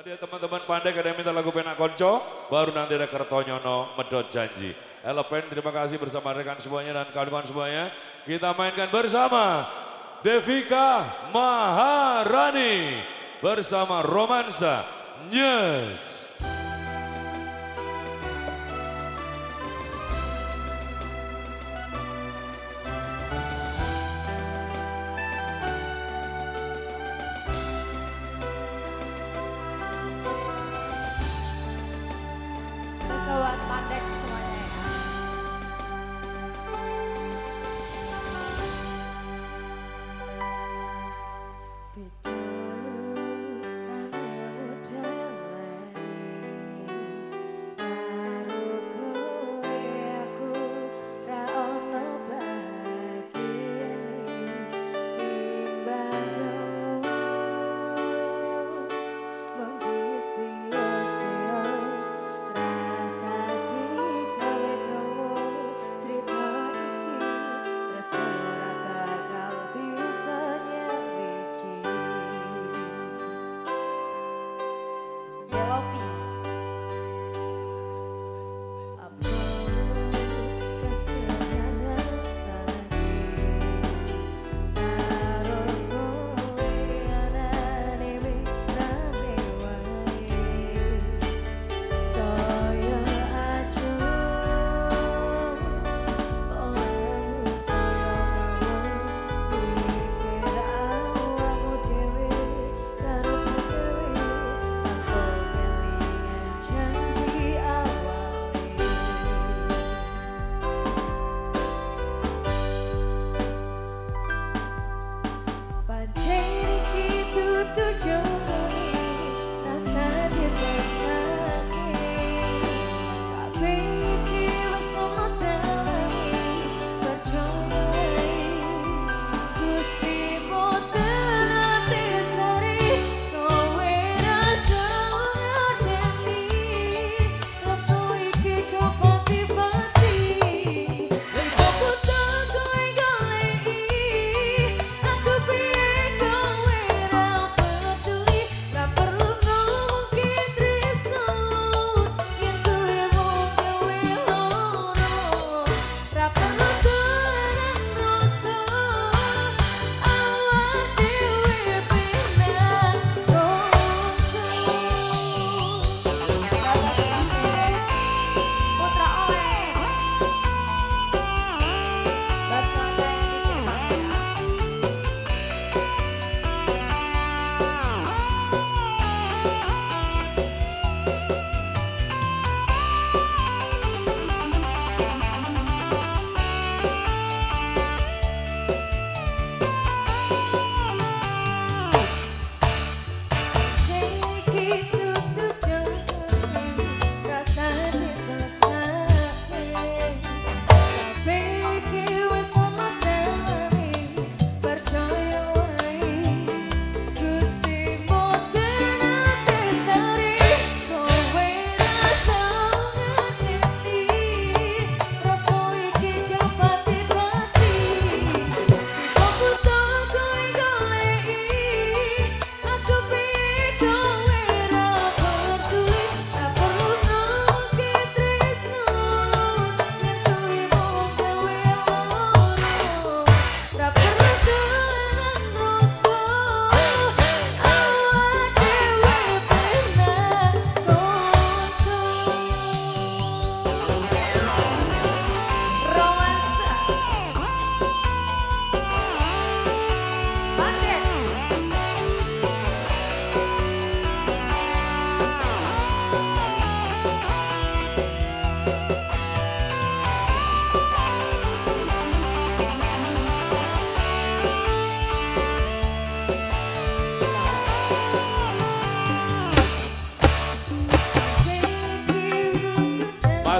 Tadi teman-teman pandai kadang minta lagu Pena Konco, baru nanti ada Kertonyono Medot Janji. Elepen terima kasih bersama rekan semuanya dan kawan-kawan semuanya. Kita mainkan bersama Devika Maharani bersama Romansa Nyes. but that's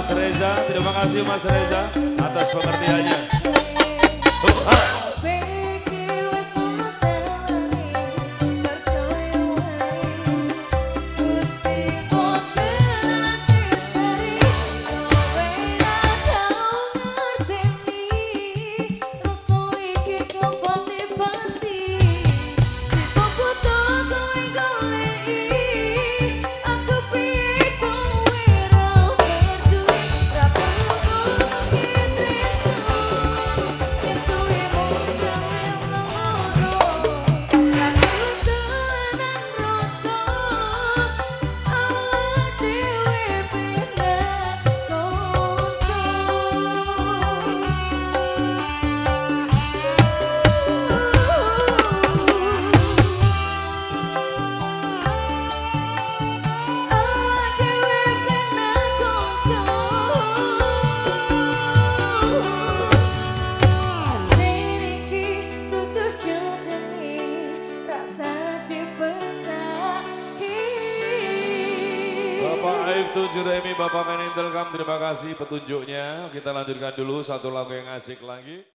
Mas Reza. Terima kasih Mas Reza atas pengertiannya. Ibtu Juremi Bapak Kenintelkam terima kasih petunjuknya. Kita lanjutkan dulu satu lagu yang asik lagi.